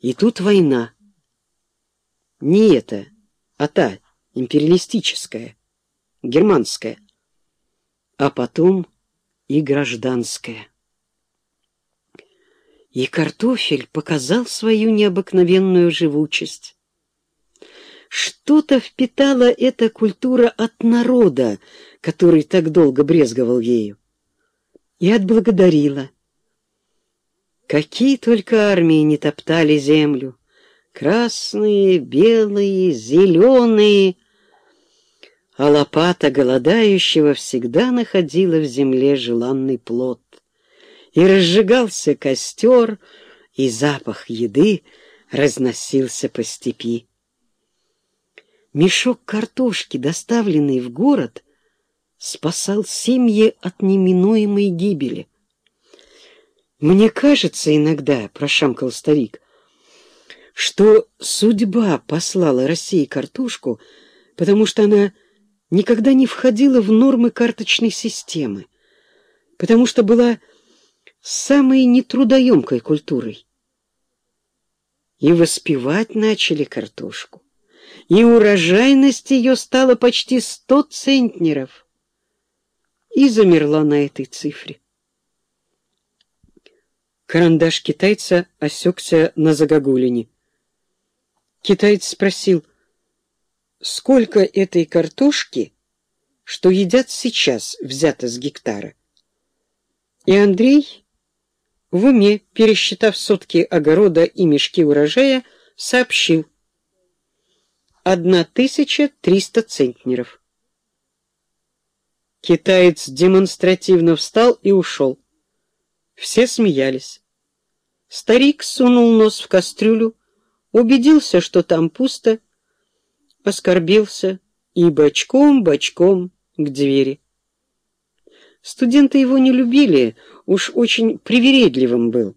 И тут война. Не эта, а та, империалистическая, германская. А потом и гражданская. И картофель показал свою необыкновенную живучесть. Что-то впитала эта культура от народа, который так долго брезговал ею, и отблагодарила. Какие только армии не топтали землю, красные, белые, зеленые, а лопата голодающего всегда находила в земле желанный плод и разжигался костер, и запах еды разносился по степи. Мешок картошки, доставленный в город, спасал семьи от неминуемой гибели. «Мне кажется иногда, — прошамкал старик, — что судьба послала России картошку, потому что она никогда не входила в нормы карточной системы, потому что была самой нетрудоемкой культурой. И воспевать начали картошку, и урожайность ее стала почти сто центнеров, и замерла на этой цифре. Карандаш китайца осекся на загогулине. Китаец спросил, сколько этой картошки, что едят сейчас, взято с гектара? И Андрей в уме, пересчитав сотки огорода и мешки урожая, сообщил. Одна тысяча триста центнеров. Китаец демонстративно встал и ушел. Все смеялись. Старик сунул нос в кастрюлю, убедился, что там пусто, оскорбился и бочком-бочком к двери. Студенты его не любили, уж очень привередливым был.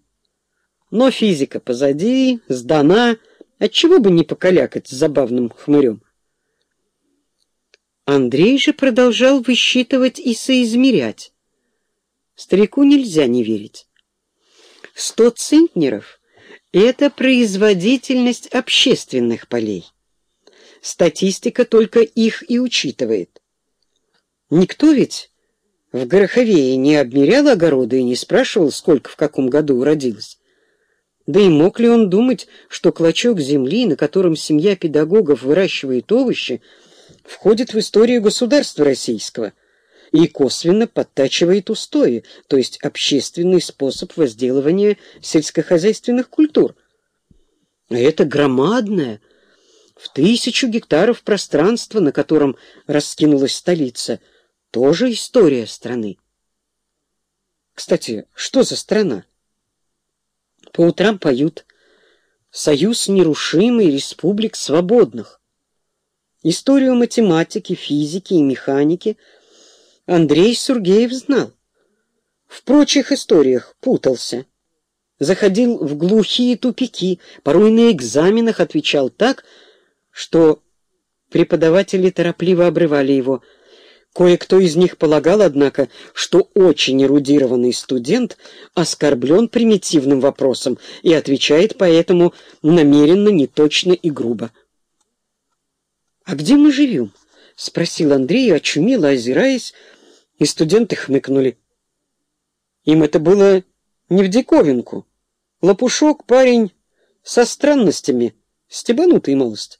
Но физика позади, сдана, отчего бы не покалякать с забавным хмырем. Андрей же продолжал высчитывать и соизмерять. Старику нельзя не верить. Сто центнеров — это производительность общественных полей. Статистика только их и учитывает. Никто ведь в Гороховее не обмерял огороды и не спрашивал, сколько в каком году уродилось. Да и мог ли он думать, что клочок земли, на котором семья педагогов выращивает овощи, входит в историю государства российского и косвенно подтачивает устои, то есть общественный способ возделывания сельскохозяйственных культур. А это громадное, в тысячу гектаров пространство, на котором раскинулась столица – тоже история страны. Кстати, что за страна? По утрам поют «Союз нерушимый республик свободных». Историю математики, физики и механики Андрей Сургеев знал. В прочих историях путался. Заходил в глухие тупики, порой на экзаменах отвечал так, что преподаватели торопливо обрывали его – Кое-кто из них полагал, однако, что очень эрудированный студент оскорблен примитивным вопросом и отвечает поэтому намеренно, неточно и грубо. «А где мы живем?» — спросил Андрей, очумело озираясь, и студенты хмыкнули. Им это было не в диковинку. Лопушок парень со странностями, стебанутый малость.